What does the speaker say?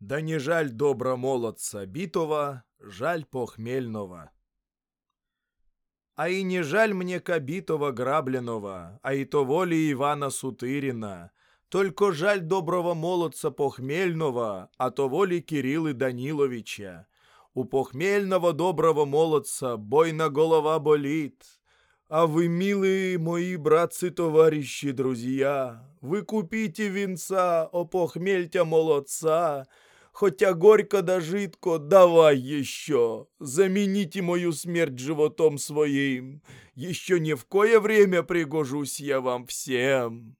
Да не жаль добра молодца битого, жаль похмельного. А и не жаль мне кабитого грабленного, а и то воли Ивана Сутырина. Только жаль доброго молодца похмельного, а то воли Кириллы Даниловича. У похмельного доброго молодца бойна голова болит. А вы, милые мои братцы-товарищи, друзья, вы купите венца, о похмельтя молодца, хотя горько да жидко, давай еще, замените мою смерть животом своим, еще ни в кое время пригожусь я вам всем».